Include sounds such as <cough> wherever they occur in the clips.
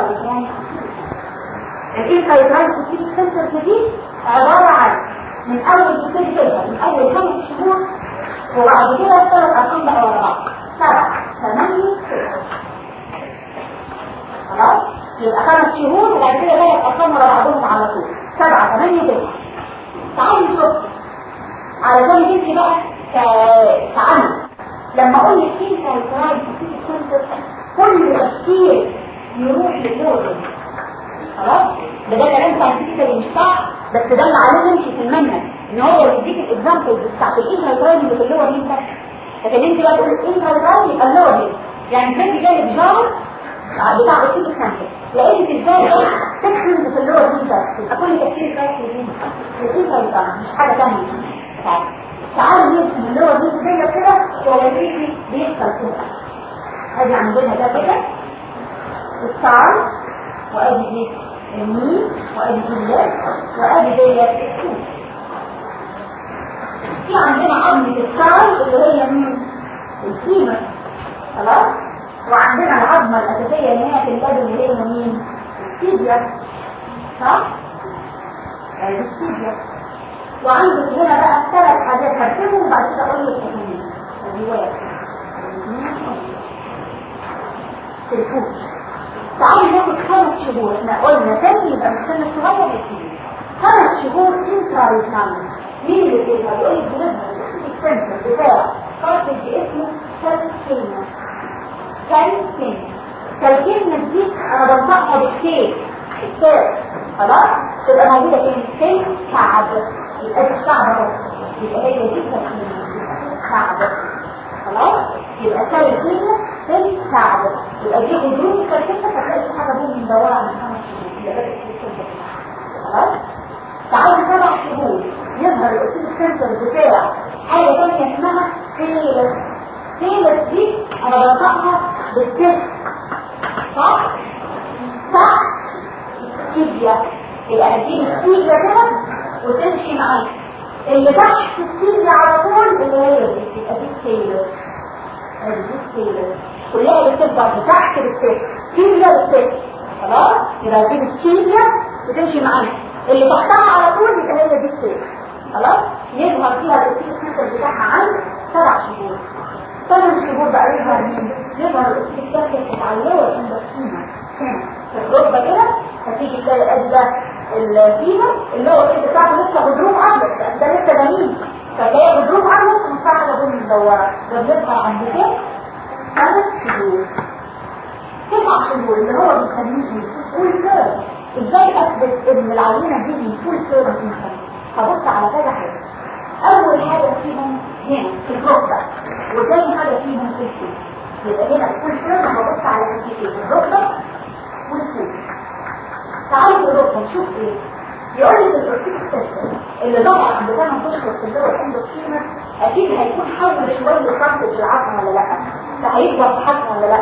انترايتراين الانترايتراين سيستيك سنتر دي عبارة عن من أول تبتدي كده من أول خمس شهور وبعد كده ثلاث أرقام بقى ورا بعض. سبعة ثمانية ستة. خلاص؟ يبقى خمس شهور وبعد كده ثلاث ارقام ورا بعضهم على طول. سبعة ثمانية تسعة تعالوا نشوف. علشان تمشي بقى تعلم لما أقول لك في سايكرايد في السنتر كل تفكير يروح للورد خلاص؟ ده ده كلام ساينتفك مش صح. بس ده اللي عليه نمشي في المنهج. إن هو يديك الاكزامبل بتاعت الانترايد اللي في اللور مين بس لكن أنت بقى تقول الانترايد يبقى اللور مين يعني كان جايب جار بتاع السيتي سنتر لقيت الجار ده سكشن في اللور مين بس يبقى كل تفكير رايح لمين مش حاجة ثانية تعالوا نرسم اللور مين زي كده ووريكي بيحصل كده. ادي عندنا ده كده. الستار وادي دي الميم وادي دي الليل وادي دي السوق. في عندنا عظمة الستار اللي هي مين الكيمة خلاص؟ وعندنا العظمة الأساسية اللي هي في اليد اللي هي مين السيديا صح؟ ادي السيديا. وعندك هنا بقى ثلاث حاجات هرسمهم وبعد كده أقول لك تكمل الرواية. تلفوش تعالوا ناخد خمس شهور إحنا قلنا تاني يبقى من سنة صغير لكبير خمس شهور انترا ريسامل مين اللي بيظهر يقول لك السنتر بتاع اسمه سالكينا سالكينا سالكينا دي أنا بنطقها بالكيك الكيك خلاص تبقى موجودة في الكيك كعب يبقى اهو يبقى هي دي سالكينا كعب خلاص يبقى سالكينا في الكعب يبقى دي غضروف سالكينا فتلاقي في حاجة بوم مدورة عن خمس شهور. خلاص؟ تعالوا سبع شهور. يظهر الأسيد السنتر بتاع حاجة تانية اسمها سيلس. سيلس دي أنا بنطقها بالسيلس. صح؟ صح؟ تيبيا يبقى هديني التيبيا كده وتمشي معايا اللي تحت التيبيا على طول اللي هي دي. يبقى دي السيلس ادي دي السيلس كلها بتبقى تحت بالسيلس تيبيا بالسيلس خلاص؟ يبقى هديني التيبيا وتمشي معايا اللي تحتها على طول يبقى هي دي السيلس خلاص؟ يظهر فيها السنتر بتاعها عن سبع شهور. ثمان شهور بقى يظهر مين؟ يظهر الاسيد السنتر بتاع اللور اندوكسينا في الركبة كده فتيجي تلاقي ادي ده اللي هو كده بتاعته لسه غضروف ابيض ده لسه جميل فتلاقي غضروف ابيض ومساعدة بني مدوره ده بيظهر عند كام شهور تسع شهور اللي هو بنسميه فول كيرف إزاي اثبت ان العينه دي فول كيرف مثلا هبص على كذا حاجة أول حاجة فيهم هنا في الركبة وثاني حاجة فيهم في الفوت يبقى هنا كل شوية هبص على حاجتين الركبة والفوت تعالوا الركبة نشوف إيه يقول لي في الأورتيك سيستم اللي ضغط عند اشهر في الدور الاندوكسينر أكيد هيكون حول شوية فرقة العظم ولا لأ. فهيكبر في ولا لا؟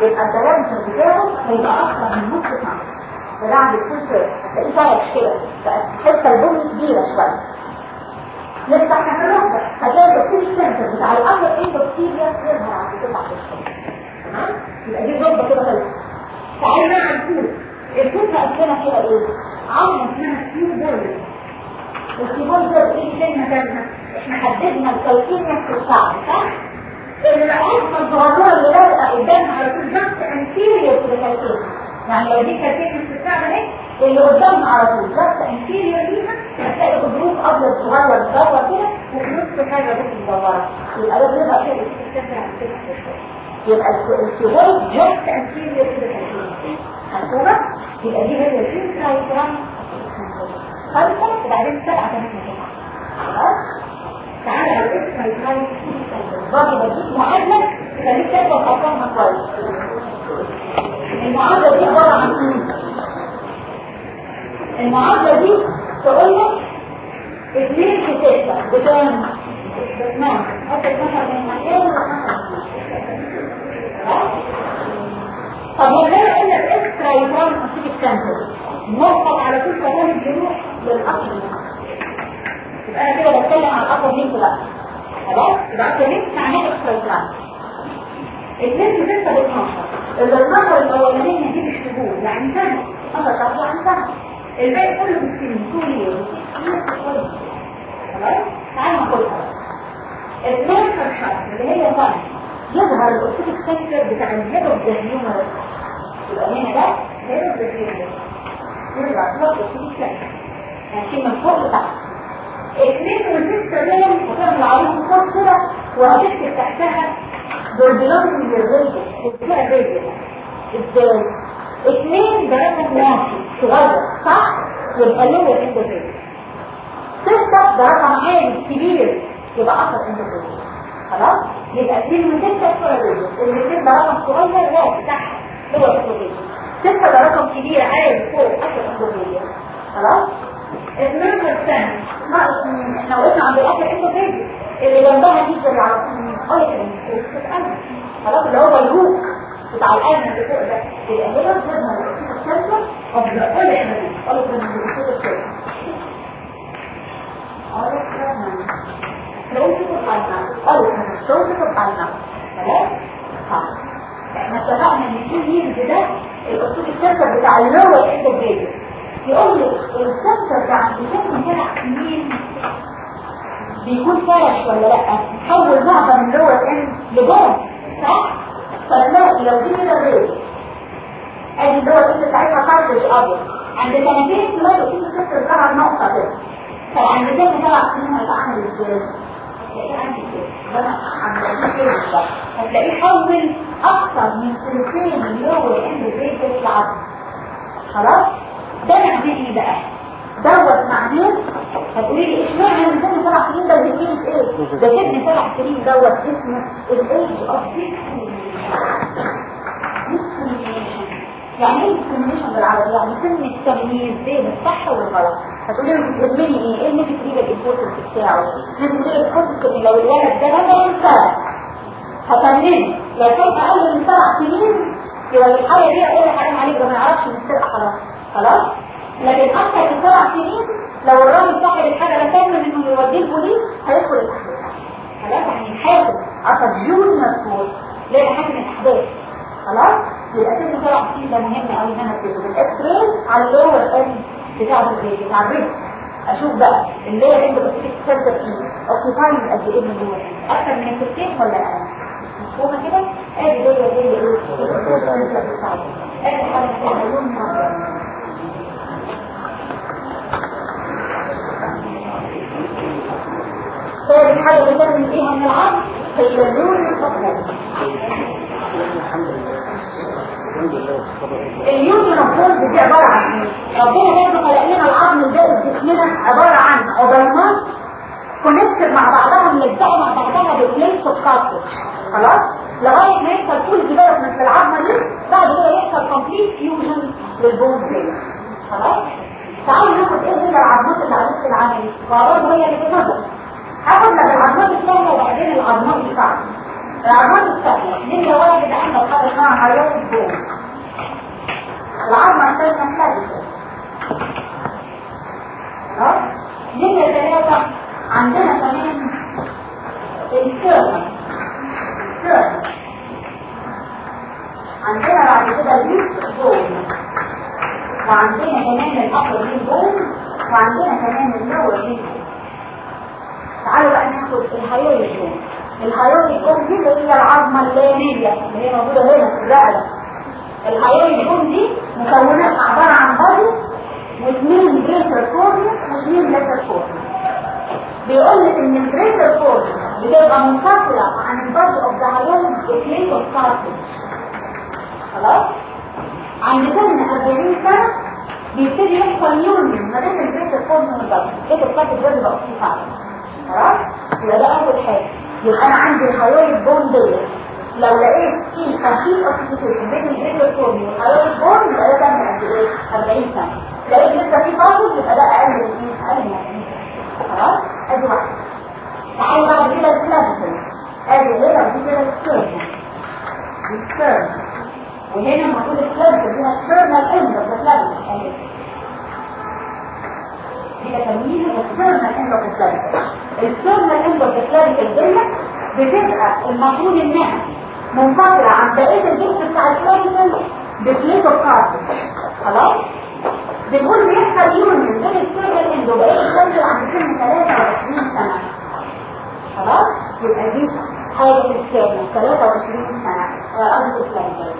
يبقى الدرامتر بتاعه هيبقى أكثر من نص سنتي ده عند الفلتر هتلاقيه فرش كده. الحته البني كبيرة شوية. نفتح الركبه هتلاقي الاكسيد سنتر بتاع الابر اندوكسيريا يظهر عند تسع اشهر تمام؟ يبقى دي الركبه كده خلصت تعالى على الفوت الفوت هقسمها فيها إيه؟ عظمة اسمها سيو بول السيبول ده إيه؟ كلمه ثانية إحنا حددنا الكالكيميا في الشعر صح؟ يعني لو دي في الكعبة اهي اللي قدامها على طول. بس انتيريور ليها هتلاقي غضروف أبيض صغير مدور كده وفي نص حاجة بس مدوره يبقى ده بيبقى كده. يبقى الكيبورد جاست انتيريور كده. هتوبه يبقى دي هي الفين سايكرام خمسة وبعدين سبعة كمان كده خلاص؟ تعالى على الاسم هيكون برضه بديك معادلة تخليك تحفظ ارقامها كويس المعادلة دي عبارة عن إيه؟ المعادلة دي تقول لك اثنين في ستة بكام؟ بثمان حتى 12 من مكان و 12 طب وغير قلنا الاكسترا يبان اسيتيك سنتر موقف على كل كلام بيروح للأصل. يبقى أنا كده بتكلم عن الأصل لينك لا خلاص يبقى اصل لينك معناه اكسترا يبان اثنين في ستة ب 12 ال 12 الاولانيه دي مش شهور يعني سنة الباقي كله بالسنين طولي خلاص تعالوا ناخدها اثنين فرشات اللي هي فرش يظهر الاوتيك سنتر بتاع الهيد اوف ذا هيومر يبقى هنا ده هيد اوف ذا هيومر يرجع تلاقي الاوتيك سنتر يعني من فوق لتحت اثنين والستة دول العريض فوق كده وهتكتب تحتها بيلونج للريجل إزاي الريجل إزاي؟ اثنين رقم ماشي صغير صح؟ يبقى لور اندوفيل ستة ده رقم عالي كبير يبقى أكتر اندوفيل خلاص؟ يبقى اثنين وستة الريجل الاثنين ده رقم صغير واحد تحت. لور اندوفيل ستة ده رقم كبير عالي فوق أكتر اندوفيل خلاص؟ النمبر الثاني ناقص مين إحنا وقفنا عند الاكتر اندوفيل اللي جنبها تيجري على طول مين اوليكن خلاص اللي هو الروك بتاع القلب اللي فوق ده هنا لازم ذا اوليكن اوليكن اللي فوق السنسور اوليكن كلوزة القلب اوليكن كلوزة القلب خلاص إحنا اتفقنا ان في ميلز ده الاصول السنسور بتاع اللور اندوفيل يقول لي ده عند سن سبع سنين بيكون فرش ولا لأ؟ تحول معظم اللور ان لجون صح؟ فتلاقي لو دي كده بيض ادي اللور ان بتاعتها خرج أبيض. عند سنتين تلاقي في ست ظهر نقطه كده طب عند سن سبع سنين هيبقى عامل إزاي؟ هتلاقيه ده حول أكثر من سنتين ال lower end بيض العظم خلاص؟ ده معناه إيه بقى؟ دوت معناه هتقولي لي إشمعنى سن سبع سنين ده بيجيب إيه؟ ده سن سبع سنين دوت اسمه ال age of يعني إيه discrimination بالعربي؟ يعني سن التمييز بين الصح والغلط. هتقولي لي بتهمني إيه؟ إيه اللي بتجيب ال importance بتاعه؟ تقول ال importance ان لو الولد ده مثلا سنه ثماني لو كان أقل من سبع سنين يبقى الحاله دي أقول حرام عليك ده ما يعرفش إن حرام. خلاص لكن أكثر من سبع سنين لو الراجل صاحب الحاجة لا تم انه يوديه البوليس هيدخل الاحداث خلاص يعني الحاكم عصب junior فور ليه حاكم الاحداث خلاص يبقى سن سبع سنين ده مهم قوي ان أنا اكتبه بال X-ray على ال lower end بتاع البيت بتاع البيت أشوف بقى اللي هي عنده بسيط سنتر إيه اوكيباينج قد إيه من جوه أكثر من الستين ولا أقل مفهومه كده ادي دي دي إيه ادي حاجة فيها لون ثالث حاجة بتعمل فيها من العصر هي اللون الأصفر اليوم ربنا دي عبارة عن إيه؟ ربنا برضه خلق لنا العظم في جسمنا عبارة عن عضلات connected مع بعضها ملزقة مع بعضها ب plates و cartilage خلاص؟ لغاية ما يحصل كل development في العظمة دي بعد كده يحصل complete fusion لل bone plate خلاص؟ تعالوا ناخد إيه هي العظمات اللي عرفت العملي وبرضه هي اللي بتنظر هاخد لك العظمات السهلة وبعدين العظمات الصعبة العظمات السهلة نمرة واحد عندك حاجة اسمها حياة البون العظمة الثانية ثالثة. خلاص نمرة ثلاثة عندنا كمان الكيرن الكيرن عندنا بعد كده اليوت بون وعندنا كمان الأبر لين بون وعندنا كمان اللور لين بون تعالوا بقى ناخد ال hyoid bone ال hyoid bone دي اللي هي الليلية اللي هي موجودة هنا في الرقبة ال hyoid bone دي مكونات عبارة عن body واثنين greater cornua واثنين lesser cornua بيقول لك إن ال greater cornua بتبقى منفصلة عن ال body of the hyoid ب plate of خلاص؟ عند سن 40 سنة بيبتدي يحصل union ما بين ال greater cornua وال body plate of cartilage ده بيبقى فيه خلاص؟ يبقى ده أول حاجة. يبقى أنا عندي ال hyoid bone ديت لو لقيت في خفيف ossification بين ال greater cornu وال hyoid bone يبقى ده كان قد إيه؟ 40 سنة. لقيت لسه في فاصل يبقى ده أقل من إيه أقل من 20 سنه خلاص؟ أدي واحدة تعالوا بعد كده ال clavicle أدي هنا ودي كده ال sternum وهنا المفروض ال clavicle هنا ال sternal end of the clavicle هي تمييز السيرنال اند اوف ذا كلاسيكال السيرنال اند اوف ذا كلاسيكال ديت بتبقى المفروض إنها منفصلة عن بقية الجسم بتاع الكاريزم ببليتو كارت خلاص؟ بنقول بيحصل يوم من بين السيريال بقية إيه كل عند سن 23 سنة. خلاص؟ يبقى دي حاجة السيريال 23 سنة. آه، قصدي الكليتل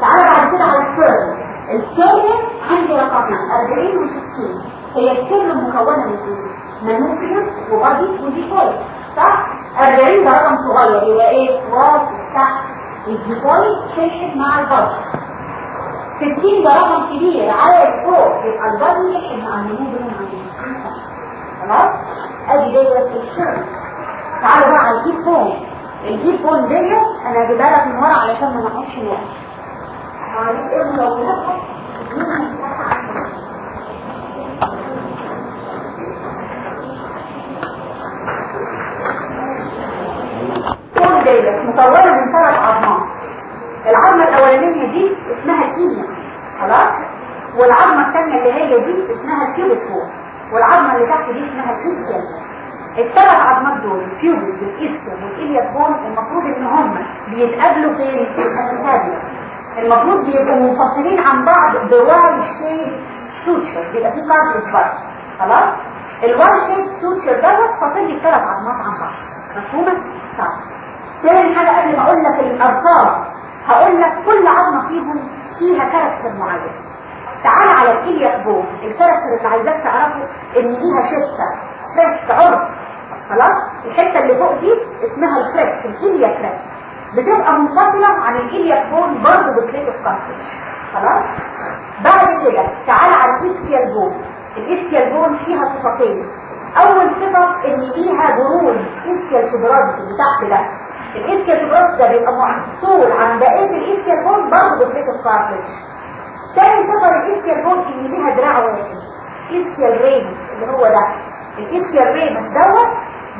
تعالى بعد كده على السيريال ال sternum عندي رقمين 40 و60 هي ال sternum مكونة من إيه؟ manubrium و body و xiphoid صح؟ 40 ده رقم صغير. يبقى إيه؟ واطي ال xiphoid شبكت مع ال body 60 ده كبير على الفوق. يبقى ال body يشبك مع ال manubrium خلاص؟ أدي ديت ال sternum تعالوا بقى على ال hip bone ال hip bone ديت أنا هجيبها لك من ورا علشان ما نقعدش نقعد. معلش إيه لو مطورة من ثلاث اعضاء العظمة الأولانية دي اسمها الكيميا خلاص؟ والعظمة الثانية اللي هي دي اسمها الكيوبيك بون والعظمة اللي تحت دي اسمها الكيسيال الثلاث عظمات دول ال pubic وال ischial وال iliac bone المفروض إن هم بيتقابلوا فين؟ في الانتاجيا المفروض بيبقوا منفصلين عن بعض ب Y-shaped suture بيبقى في cartilage بس خلاص؟ ال Y-shaped suture دوت فاصل لي الثلاث عظمات عن بعض. مفهومة؟ صح تاني حاجة قبل ما أقول لك الأرقام هقول لك كل عظمه فيهم فيها character معين تعال على ال iliac bone ال character اللي عايزاك تعرفه إن ليها صفة crest عرف. خلاص؟ الحتة اللي فوق دي اسمها ال crest ال iliac crest بتبقى منفصلة عن ال iliac bone برضه ب plate of cartilage خلاص؟ بعد كده تعال على ال ischial bone ال ischial bone فيها صفتين. أول صفة إن ليها برول ischial tuberosity اللي تحت ده. ال ischial tuberosity ده بيبقى مفصول عن بقية ال ischial bone برضه ب plate of cartilage تاني صفه لل ischial bone ان ليها دراع واحد. ischial ramus اللي هو ده. ال ischial ramus دوت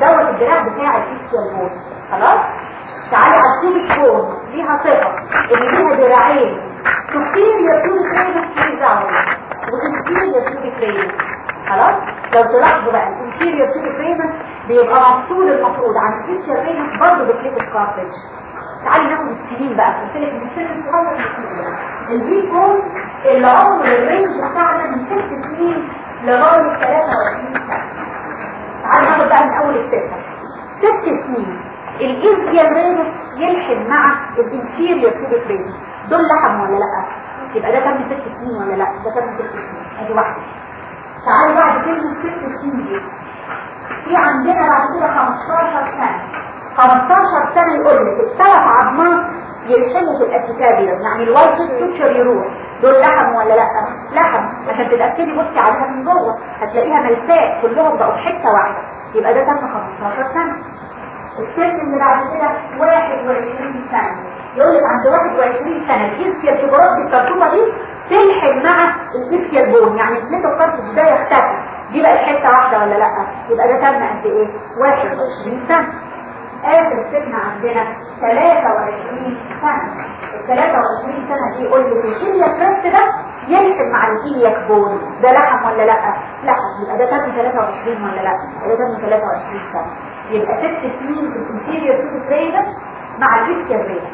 دوت الدراع بتاع ال ischial bone خلاص؟ تعالي على ال pubic bone ليها صفة. ان ليها دراعين. superior pubic ramus في دراعين و inferior pubic ramus خلاص؟ لو تلاحظوا بقى pubic ramus بيبقى مفصول المفروض عن ال ischial ramus برضه ب plate of cartilage تعالي ناخد السنين بقى. قلت لك من السن الصغير ال hip bone اللي عمر ال range بتاعنا من ست سنين لغاية 23 سنة. تعالى ناخد بقى من أول الستة. ست سنين. ال ischial ramus يلحم مع ال inferior pubic ramus دول لحم ولا لأ؟ يبقى ده تم ست سنين ولا لأ؟ ده تم ست سنين؟ أدي واحدة. تعالى بعد كلمة ست سنين. في عندنا بعد كده 15 سنة. 15 سنة يقول لك الثلاث عظمات يلحموا في ال acetabulum يعني ال Y-shaped suture يروح. دول لحم ولا لا؟ لحم. عشان تتأكدي بصي عليها من جوه. هتلاقيها ملساء كلهم بقوا في حتة واحدة. يبقى ده تم 15 سنة. السن اللي بعد كده 21 سنة. يقول لك عند 21 سنة ال ischial tuberosity دي تلحم مع ال ischial bone يعني ال plate of cartilage ده يختفي دي بقت حتة واحدة ولا لأ؟ يبقى ده تم قد إيه؟ 21 سنة. آخر سن عندنا 23 سنة. ال 23 سنة دي يقول لي ال iliac crest ده يلحم مع ال iliac bone ده لحم ولا لأ؟ لحم. يبقى ده تم 23 ولا لأ؟ ده تم 23 سنة. يبقى 6 سنين في ال inferior pubic ramus مع ال ischial ramus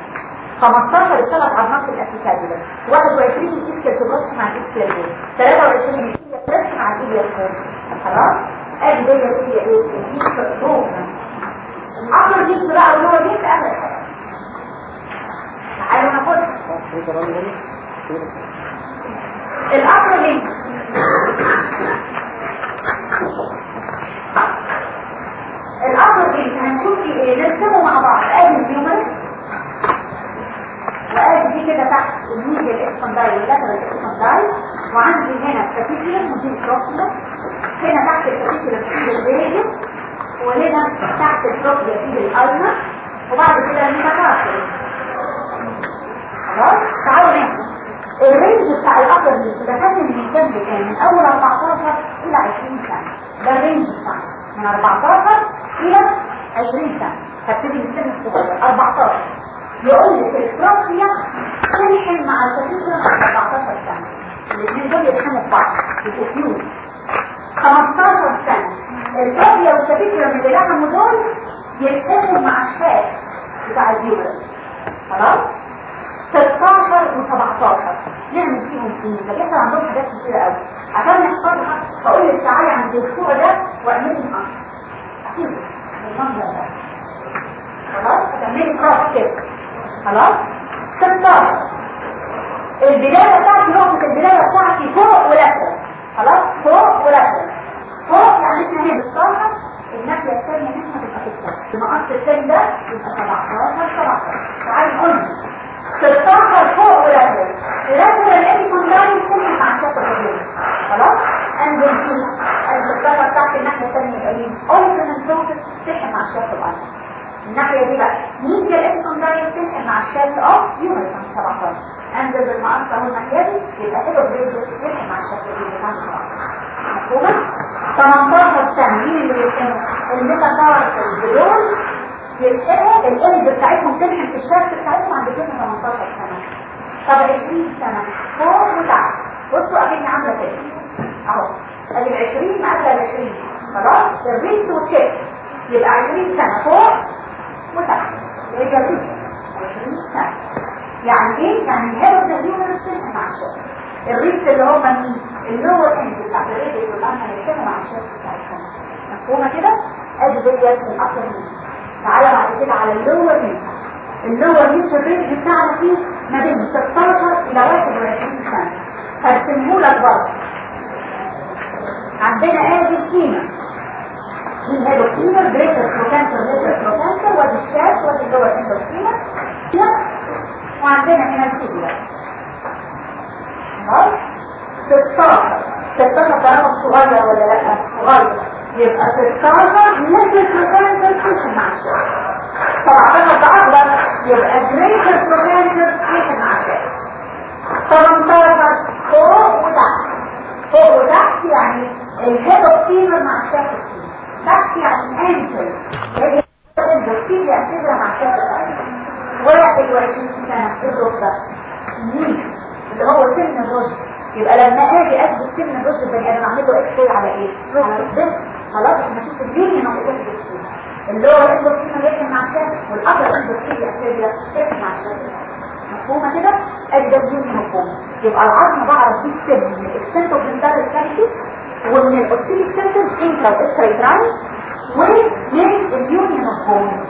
15 الثلاث عظمات ال acetabulum 21 الاسكيال تبص مع الاسكيال ريدر 23 مع الكيليا كبون خلاص ادي دي هي إيه الكيليا العقل دي بقى اللي دي حاجة تعالوا ناخدها الأمر ليه الأمر ليه هنشوف نرسمه مع بعض ادي الهيومن وادي دي كده تحت ال medial epicondyle وال lateral epicondyle وعندي هنا ال capitulum ودي ال trochlea هنا تحت الكابيتيلم في الراديوس وهنا تحت الكروكسيلا في الاينا وبعد كده ال metacarpal خلاص تعالوا نحن ال range بتاع ال upper دي ده كان من كام لكام من أول 14 إلى 20 سنة ده ال range بتاعنا من 14 إلى 20 سنة هبتدي من السن الصغير 14 يقول لك ال trochlea تلحم مع ال capitulum 14 سنة الاثنين دول يلحموا في بعض يبقوا فيوز 15 سنة ال trochlea وال capitulum اللي لحموا دول يلحموا مع ال shaft بتاع ال humerus خلاص؟ 16 و17 نعمل فيهم إيه فبيحصل عندهم حاجات كتيرة قوي عشان نحفظها فقول لك تعالي عند الفوق ده واعملي معاها أكيد بالمنظر ده خلاص هتعملي كراس كده خلاص 16 البداية بتاعتي نقطة البداية بتاعتي فوق ولفة خلاص؟ فوق ولفة فوق. يعني إحنا هنا 16 الناحية الثانية منها تبقى 6 المقص الثاني ده يبقى 17 17 تعالي نقول 16 فوق ولفة لازم الاقي كونتاين تسمع مع الشكل الرجل. خلاص؟ أنزل فيه. الصفحة بتاعت الناحية الثانية يبقى مين؟ اولترنت بروسس تسمع مع الشكل الأرض الناحية دي بقى. مين جاء اسم مع الشكل اوف يونيفورم 17 انزل بالمقص اهو دي يبقى كده بريد تسمع مع الشكل اللي كان 17 مفهومة 18 سنة مين اللي يسمع الميتا كارت البلون يلحقوا القلب بتاعتهم تلحق الشكل بتاعتهم عند كده 18 سنة طب 20 سنة فوق وتحت بصوا أكيد عاملة كده اهو ادي ال 20 مع ال 20 خلاص الريست والكيك يبقى 20 سنة فوق وتحت يبقى الريست 20 سنة يعني إيه؟ يعني الهيرو تهديون الريست مع الشكل الريست اللي هم مين؟ اللور اند بتاعت الريست اللي هم هيكتبوا مع الشكل بتاعتهم مفهومة كده؟ ادي ديت الابر مين تعالى بعد كده على اللور مين ال lower limb ال range بتاعنا فيه ما بين 16 إلى 21 سنة هرسمه لك برضه عندنا ادي ال femur دي هي ال femur greater trochanter greater trochanter وادي ال shaft وادي ال lower end وعندنا هنا ال tibia خلاص 16 16 طالما صغير ولا لا صغير يبقى 16 نسبة 17 بأكبر يبقى greater potential تيشن مع 18 فوق وتحت فوق وتحت يعني الهيد اوف مع الشاف تحت يعني انتر هي الدكتور يعتبرها مع الشاف 21 سنة ده مين اللي هو سن الرشد يبقى لما أجي اثبت سن الرشد البني آدم اعمل له إكس على إيه؟ على الضغط خلاص إحنا نشوف اليونيون اوف الدكتور اللي هو الاندوكسين يحكي مع الشاف والابر اندوكسين يحكي مع الشاف مفهومه كده ادي ده اليونيون مفهوم يبقى العظم بعرف فيه السن من الاكسنت اوف الانتر كاريتي ومن الاوستيك سنتر انترا واكسترا ومن اليونيون مفهوم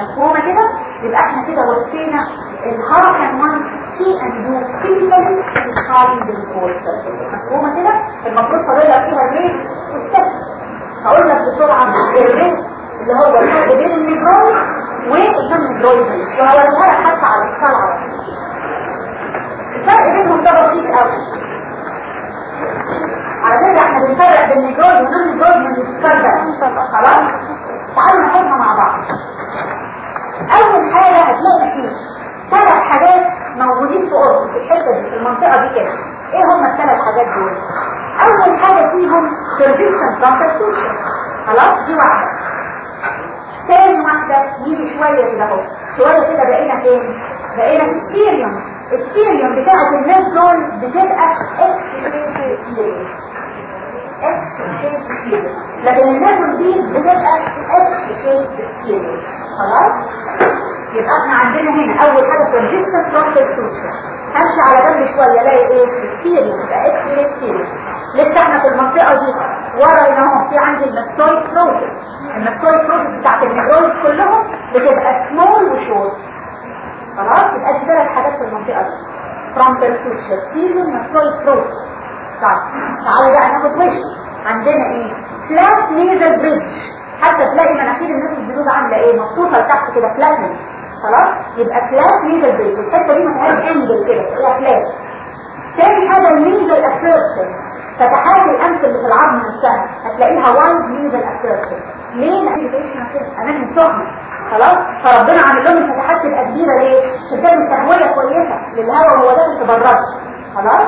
مفهومه كده يبقى إحنا كده وصينا الهاف اند وان سي اند دو فيزيكالي الخالي بالكورس مفهومة كده؟ المفروض لك فيها ال race وال sex هقول لك بسرعة ال race اللي هو الفرق بين ال negroid وال negroid وهوريها لك حتى على طول. الفرق بينهم ده بسيط قوي. على فكرة إحنا بنفرق بين ال negroid وال negroid من ال skull ده خلاص؟ تعالوا ناخدها مع بعض. أول حاجة هتلاقي فيه ثلاث حاجات موجودين في قرب في الحتة دي في المنطقة دي كده. إيه هم الثلاث حاجات دول؟ أول حاجة فيهم persistent frontal suture. خلاص؟ دي واحدة. تاني واحدة يجي شوية كده أهو. شوية كده بقينا فين؟ بقينا في السيريوم السيريوم بتاعة الناس دول بتبقى X لكن الناس دي بتبقى X shape pterion خلاص؟ يبقى إحنا عندنا هنا أول حاجة persistent frontal suture همشي على جنب شوية ألاقي إيه؟ السيريوم تبقى إكس شيب سيريوم لسه إحنا في المنطقة دي ورا هنا أهو في عندي ال mastoid process ال mastoid process بتاعت ال negroid كلهم بتبقى small و short خلاص؟ يبقى دي ثلاث حاجات في المنطقة دي. frontal suture pterion mastoid process طيب تعالوا بقى ناخد وش. عندنا إيه؟ flat nasal bridge حتى تلاقي مناخير الناس السود عاملة إيه؟ مبسوطه لتحت كده flatness خلاص؟ يبقى flat nasal bridge الحتة دي ما فيهاش angle كده هي flat تاني حاجة ال nasal aperture فتحات الأنف اللي في العظم نفسها. هتلاقيها wide nasal aperture ليه لأن تعيش كده اماكن سخنه خلاص؟ فربنا عامل لهم الفتحات تبقى كبيره ليه؟ عشان تهويه كويسة. للهواء وهو داخل تبرد. خلاص؟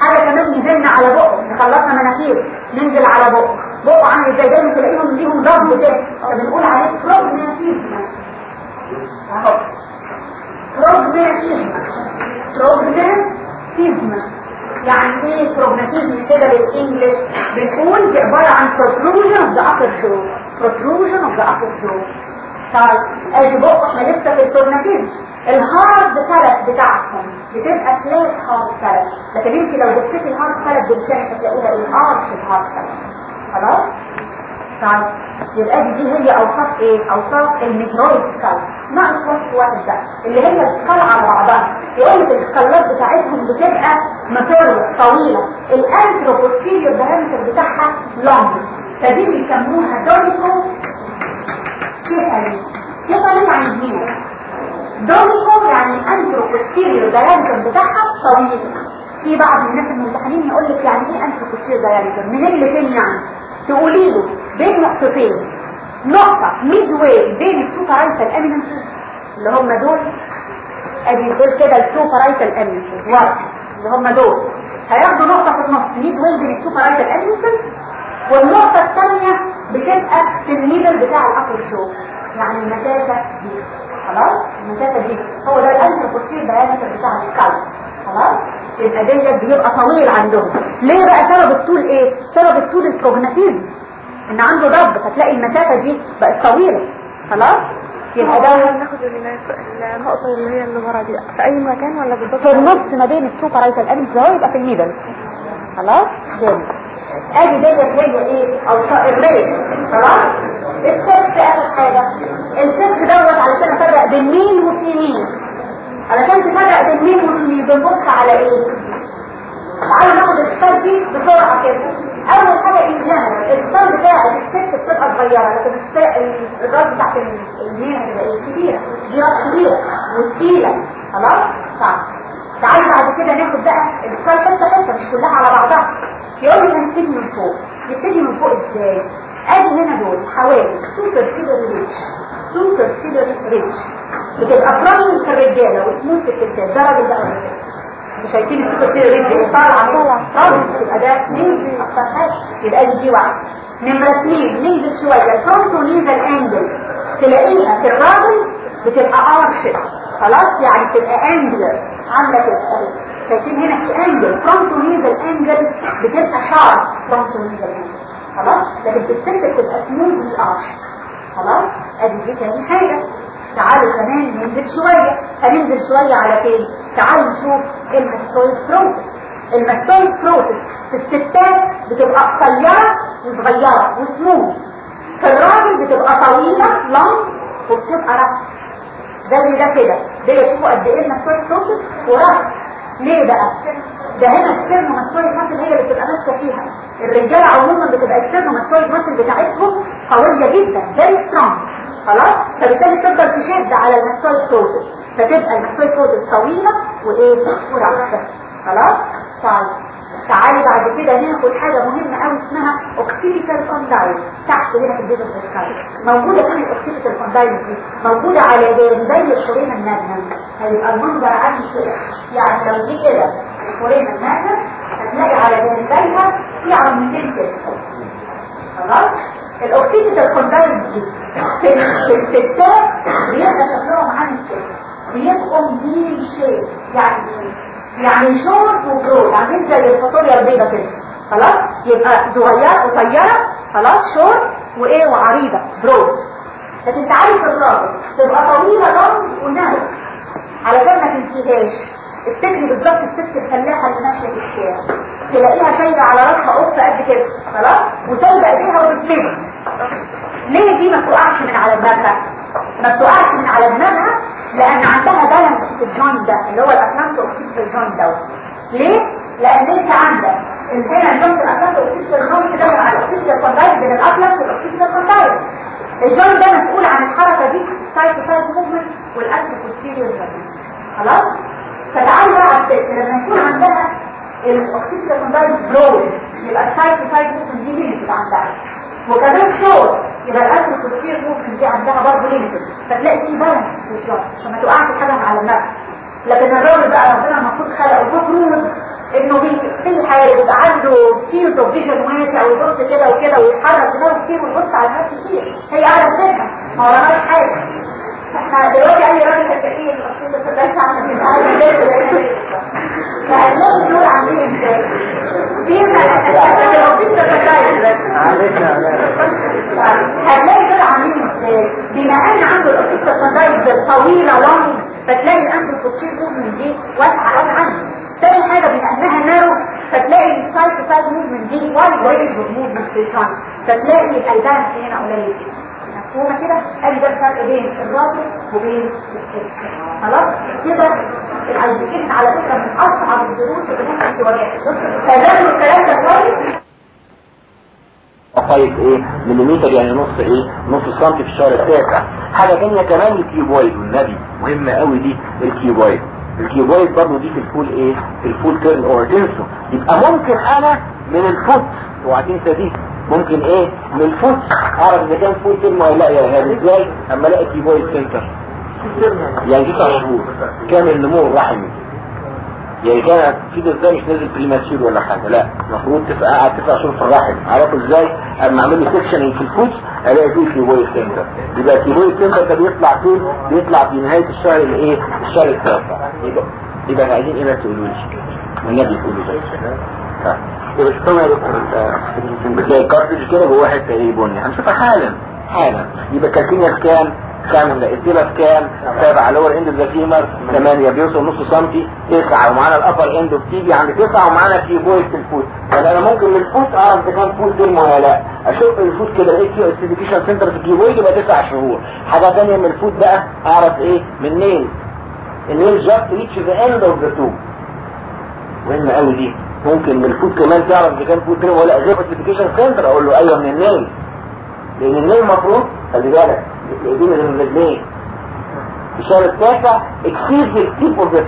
حاجة كمان نزلنا على بقه. نخلصنا مناخير. ننزل على بقه. بقه عامل إزاي؟ دايما تلاقيهم ليهم ضرب كده. فبنقول عليه بروجناتيزما اهو بروجناتيزما بروجناتيزما يعني إيه بروجناتيزم كده بالإنجلش دي عبارة عن protrusion of the upper jaw. Protrusion of the upper jaw. طيب أدي بقى إحنا لسه في البروجناتيزم ال hard palate بتاعهم بتبقى flat hard palate لكن انت لو جبتي ال hard palate بالكامل هتلاقيها ال arched hard palate خلاص؟ طيب يبقى دي, دي هي أوصاف إيه؟ أوصاف ال negroid skull ناقص وصف واحد ده اللي هي ال skull على بعضها. يقول لك ال skullات بتاعتهم بتبقى ماتيريال طويلة. ال anteroposterior diameter بتاعها long فدي بيسموها دونيكو cephaly. cephaly يعني كبيره دونيكو يعني anteroposterior diameter بتاعها طويل. في بعض الناس الممتحنين يقول لك يعني إيه anteroposterior diameter من اللي فين يعني. تقولي له بين نقطتين نقطة midway بين ال supraorbital eminences اللي هم دول ادي دول كده ال supraorbital eminences ورا اللي هم دول. هياخدوا نقطة في النص midway بين ال supraorbital eminences والنقطة الثانية بتبقى في ال middle بتاع ال upper jaw يعني المسافة دي. خلاص؟ المسافة دي. هو ده ال anteroposterior diameter بتاع ال skull خلاص؟ يبقى ديت بيبقى طويل عندهم. ليه بقى سبب الطول إيه؟ سبب الطول ال prognathism إن عنده ضب فتلاقي المسافة دي بقت طويلة. خلاص؟ يبقى ده ناخد النقطة اللي هي اللي ورا دي في أي مكان ولا بالضبط في النص ما بين ال supraorbital eminences ده يبقى في ال middle خلاص؟ جامد. أدي ديت هي إيه؟ أو ال race خلاص؟ السكس اخر حاجة. السكس دوت علشان أفرق بين male و female علشان تفرق بين male و female بنبص على إيه؟ تعالوا ناخد ال skull دي بسرعة كده. أول حاجة in general ال skull بتاع الست بتبقى صغيرة لكن الراس بتاعت ال male هتبقى إيه كبيرة دي راس كبيرة وتقيلة. خلاص؟ صح تعالوا بعد كده ناخد بقى ال skull حتة حتة مش كلها على بعضها. يقول لي هنبتدي من فوق. نبتدي من فوق إزاي؟ أدي هنا دول حوالي superciliary ridge superciliary ridge بتبقى prominent في الرجالة وسموث في الستات ولا ست مش شايفين ال superciliary ridge طالعه طالعه يبقى ده اثنين أكتر حاجة يبقى دي دي واحدة. نمرة اثنين ننزل شوية ال frontonasal angle تلاقيها في الراجل بتبقى arched خلاص يعني بتبقى angular عاملة كده. شايفين هنا في angle frontonasal angle بتبقى sharp frontonasal angle خلاص؟ لكن في الست بتبقى smooth ال arch خلاص؟ أدي دي تاني حاجة. تعالوا كمان ننزل شوية. هننزل شوية على فين؟ تعالوا نشوف ال mastoid process ال mastoid process في الستات بتبقى قصيرة وصغيرة وسموث في الراجل بتبقى طويلة long وبتبقى rough زي ده كده. ده شوفوا قد إيه ال mastoid process و rough ليه بقى؟ ده هنا ال sternomastoid muscle هي اللي بتبقى ماسكة فيها. الرجالة عموما بتبقى ال sternomastoid muscle بتاعتهم قوية جدا زي strong خلاص؟ فبالتالي تقدر تشد على ال mastoid process فتبقى ال mastoid process طويلة وإيه و rough خلاص؟ طيب. تعالي بعد كده ناخد حاجة مهمة قوي اسمها occipital condyle تحت هنا في ال base skull موجودة فين ال occipital condyle دي. موجودة على جانبي ال foramen magnum هيبقى المنظر عامل كده يعني لو دي كده ال foramen magnum هتلاقي على جانبيها في عظمتين كده. خلاص؟ ال occipital condyle دي. <laughs> في الستات بيبقى شكلهم عامل كده بيبقوا مدين شيء. يعني يعني short و broad عاملين زي الفاصوليا البيضة كده. خلاص؟ يبقى صغيرة قصيرة خلاص؟ شورت وإيه؟ وعريضة. broad. لكن تعالي في الراجل تبقى طويلة long و narrow. علشان ما تنسيهاش. افتكري بالظبط الست الفلاحة اللي ماشية في الشارع تلاقيها شايلة على راسها قفة قد كده. خلاص؟ وسايبة إيديها وبتلف ليه دي ما بتقعش من على دماغها؟ ما بتقعش من على دماغها لأن عندها balance في ال joint ده اللي هو ال atlanto-occipital joint دوت ليه؟ لأن أنت عندك هنا ال joint ال atlanto-occipital joint ده على ال occipital condyle بين ال atlanto وال occipital condyle ال joint ده مسؤول عن الحركة دي side to side movement وال anteroposterior خلاص؟ فتعالوا بقى على الست لما يكون عندها ال occipital condyle broad يبقى ال side to side movement دي limited عندها؟ وكمان شور يبقى ال anteroposterior movement دي عندها برضه limited فتلاقي في balance في ال joint عشان ما تقعش حاجة على النفس. لكن الراجل بقى ربنا المفروض خلقه المفروض إنه في حاجة يبقى عنده of vision واسع ويبص كده وكده ويتحرك دماغه كتير ويبص على الناس كتير. هي قاعدة بتفهم ما وراناش حاجة. إحنا دلوقتي أي راجل عايز يلاقي <laughs> فهنلاقي دول عاملين إزاي؟ هتلاقي دول عاملين بما ان عنده ال occipital طويله long فتلاقي ال anteroposterior movement دي واسعه قوي عنه تاني حاجة بما انها narrow فتلاقي ال side side movement دي wide of movement في ال joint فتلاقي ال balance هنا قليل جدا مفهومه كده ادي ده الفرق بين الراجل وبين خلاص؟ كده على فكرة من أصعب الدروس اللي ممكن تواجهها. فده الكلام ده كويس؟ طيب إيه؟ مليمتر يعني نص إيه؟ نص سنتي في الشهر التاسع. حاجة تانية كمان الكيوبويد والنبي. مهمة قوي دي الكيوبويد. الكيوبويد برضه دي في الفول إيه؟ في الفول تيرن اور يبقى ممكن أنا من الفوت. اوعى تنسى دي. ممكن إيه؟ من ال foot. اعرف إذا كان full term ولا لا يا هذا إزاي؟ أما ألاقي cuboid center. يعني تسع شهور كامل النمو الرحمي. يعني كان في إزاي مش نازل premature ولا حاجة؟ لا المفروض تبقى قاعد تسع شهور في الرحم عرفوا إزاي؟ أما أعمل له section في ال foot ألاقي فيه cuboid center. يبقى cuboid center ده بيطلع فين؟ بيطلع في نهاية الشهر الايه الشهر التاسع. يبقى يبقى عايزين إيه بس تقولوا لي؟ والنبي يقولوا زي ها دكتور بتلاقي ال cartilage كده جواه حتة إيه بني هنشوفها حالا حالا يبقى calcaneum كام كام ال talus كام سبعة lower end of the femur 8 بيوصل نص سنتي 9 ومعانا ال upper end بتيجي عند 9 ومعانا cuboid في ال foot يعني أنا ممكن من ال foot اعرف اذا كان full term ولا لا أشوف ال foot كده الاقي ossification center في ال cuboid يبقى 9 شهور حاجة ثانية من ال foot بقى اعرف إيه من nail ال nail just reach the end of the toe مهمه قوي دي ممكن من ال foot كمان تعرف إذا كان full term ولا غير ossification center أقول له أيوه من ال nail لأن ال nail المفروض خلي بالك الايدين من الرجلين الشهر التاسع exceeds the tip of the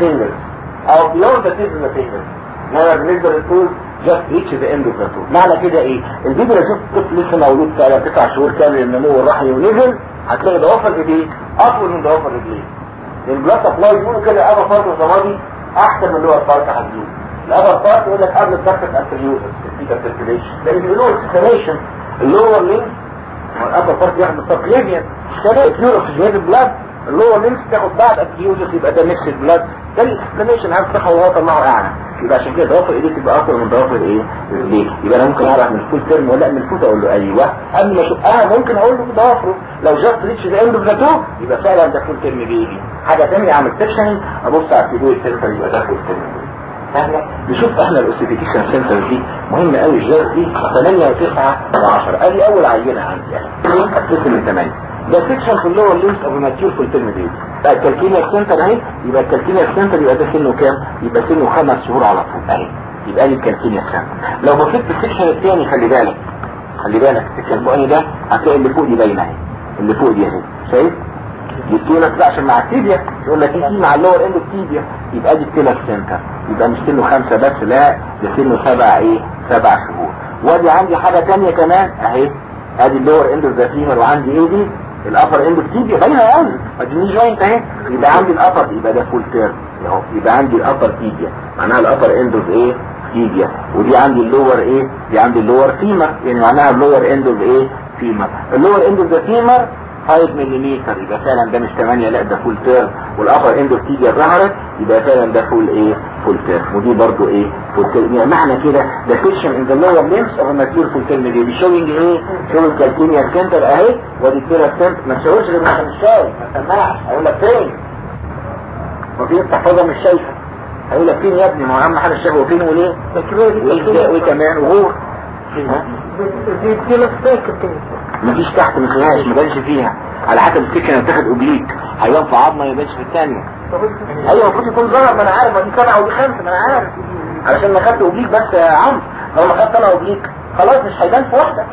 أو beyond the tip of the fingers. انما بالنسبة للطول just reach the end of the toe معنى كده إيه؟ الفيديو لو شفت طفل لسه مولود بقى تسع شهور كامل النمو الرحمي ونزل هتلاقي ضوافر ايديه اطول من ضوافر رجليه البلاد سبلاي بيقولوا كده الابر بارت الزمادي أحسن من اللور بارت هتجيب الأبر بارت يقول لك قبل اتريوز الفيتا سيركيليشن لأن بيقولوا اكسكليشن اللور لينك والابر بارت ياخد سبليفيان كده بيور اوكسجين البلاد اللور لينك تاخد بعد اتريوز يبقى ده ميكس البلاد ده الاكسكليشن هل صح ولا غلط الله اعلم يبقى عشان كده ضوافر إيديك تبقى اطول من ضوافر إيه؟ رجليك يبقى أنا ممكن أعرف من الفول تيرم ولا من الفوت أقول له أيوه. قبل ما أشوف أنا ممكن أقول له ضوافره لو just reach the end of the toe يبقى فعلا ده full term بيجي. حاجة ثانية أعمل section أبص على ال cuboid center يبقى ده full term نشوف إحنا ال ossification center دي مهمة قوي. الجهاز دي 8 و9 و10 ادي أول عينة عندي. أنا من 8 ده section في ال lower limbs of mature في الفيلم دي بقى ال calcaneum center أهي. يبقى ال calcaneum center يبقى ده سنه كام؟ يبقى سنه خمس شهور على طول. أهي. يبقى لي ال calcaneum center لو بصيت ال section الثاني خلي بالك. خلي بالك. ال section ده هتلاقي اللي فوق دي باينة أهي. اللي فوق دي أهي. شايف؟ يدوا لك عشان مع ال tibia. يقول لك دي مع ال lower end ال tibia. يبقى دي ال talus center يبقى مش سنه خمسة بس لا ده سنه سبع إيه سبع شهور. وأدي عندي حاجة تانية كمان. أهي أدي ال lower end of the femur وعندي إيه دي؟ ال upper end ال tibia. باينه قوي ادي knee joint أهي. يبقى عندي ال upper يبقى ده full term أهو يبقى عندي ال upper tibia. معناها ال upper end إيه؟ tibia. ودي عندي ال lower إيه؟ دي عندي ال lower femur يعني معناها ال lower end إيه؟ femur ال lower end of the femur 5 ملم يبقى فعلا ده مش 8 لا ده full term وال upper end of tibia ظهرت يبقى فعلا ده full إيه full term ودي برضو إيه full term يعني معنى كده ده section in the lower limbs of mature full term دي بي showing إيه showing calcaneum center اهي ودي ال talus center ما تشاورش غير عشان الشاي ما سمعش هيقول لك فين؟ وفي تحفظها مش شايفه هيقول لك فين يا ابني؟ ما هو أهم حاجة هو فين وليه وإيه؟ كمان؟ وغور دي كده. مفيش تحت ما فيهاش ما بانش فيها. على حسب السكن اللي بتاخد أوبليك. هيبان في عظمة ما يبانش في الثانية. أيوه المفروض يكون ظهر ما أنا عارف. ما دي سبعه ودي خمسه ما أنا عارف. علشان ما خدت أوبليك بس يا عم. لو ما خدت أنا أوبليك. خلاص مش هيبان في واحدة.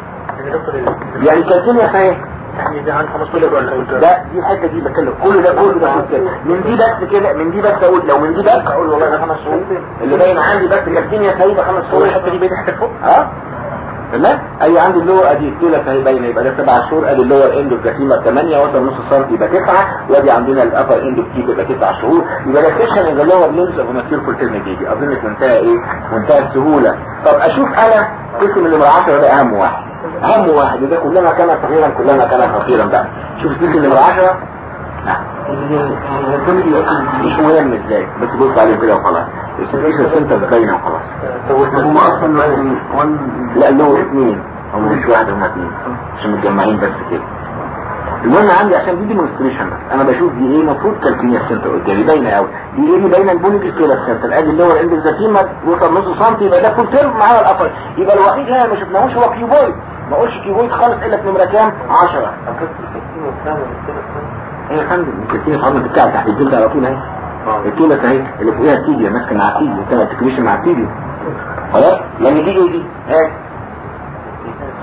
يعني كالكيميا فاهم يعني ده عن 15 ولا ده دي الحتة دي بتكلم. كل ده كله ده كده من دي بس كده من دي بس أقول. لو من دي بس أقول والله ده خمس شهور اللي باين عندي بس كالكيميا فايده خمس شهور الحتة دي بتحت فوق؟ ها تمام اي عندي اللور ادي الكلى فهي باينه يبقى ده سبع شهور ادي اللور اند ذا 8 وصل نص سم يبقى 9 وادي عندنا الابر اند اوف يبقى 9 شهور يبقى ده سيشن ان ذا لور لينز اوف ماتير فول تيرم دي اظن في منتهى إيه منتهى السهوله طب أشوف أنا قسم اللي من 10 ده اهم واحد اهم واحد وده كلما كان صغيرا كلما كان خطيرا بقى شوف اللي من 10 نعم مش مهم إزاي بس بص عليه كده وخلاص السيشن سنتر باينه وخلاص هم أصلا لا اللي هو اثنين هم مش واحد هم اثنين. عشان متجمعين بس كده. المهم عندي عشان دي ديمونستريشن بس أنا بشوف دي إيه المفروض كالكينيا سنتر قدامي باينة قوي دي إيه دي باينة؟ البوليج سكيلر سنتر أدي اللي هو عند الزتيمه وصل نص سم يبقى ده فول تيرم معاه الابر يبقى الوحيد هنا ما شفناهوش هو كيوبويد ما اقولش كيوبويد خالص إلا في نمرة كام؟ 10 إيه يا فندم الكالكينيا عظمه بتاعها تحت الجلد على طول أهي. الكيلة اهي اللي فوقيها تيجي ماسكه مع التيجي انت تكميش مع التيجي خلاص؟ دي إيه دي ها؟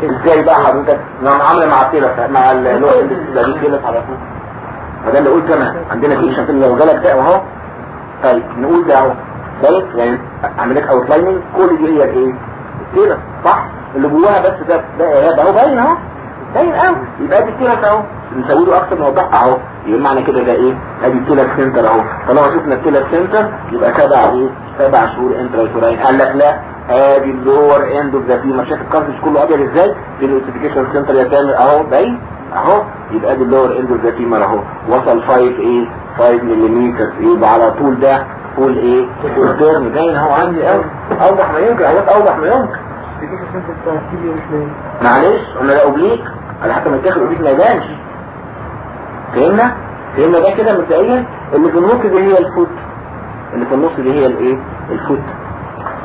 إزاي بقى حضرتك؟ نعم عامله مع الكيلة مع اللي دي كيلة على طول. فده اللي قلت أنا. عندنا في شكل لو جالك ده اهو. طيب نقول ده اهو. طيب يعني اعمل لك اوت لايننج كل دي هي الايه؟ الكيلة صح؟ اللي جواها بس ده ده اهو باين اهو. باين قوي. يبقى دي الكيلة اهو. نسوي له أكتر نوضحها اهو. يبقى معنى كده ده إيه؟ أدي الكيلة سنتر أهو. طالما شفنا الكيلة سنتر يبقى تبع إيه؟ سبع شهور انترا قال لك لا آدي اللور اند اوف ذا فيما شايف الكارتج كله أبيض إزاي؟ في ال ossification center يا تامر أهو باين. أهو. يبقى أدي ال lower end of the femur أهو. وصل 5 إيه؟ 5 ملم يبقى على طول ده full إيه؟ full term باين أهو عندي. قوي أوضح ما يمكن. أهو أوضح ما يمكن. معلش. قلنا ده oblique على حتى ما تاخد oblique ما يبانش. فهمنا فهمنا ده كده مبدئيا اللي في النص دي هي ال foot. اللي في النص دي هي الإيه؟ ال foot.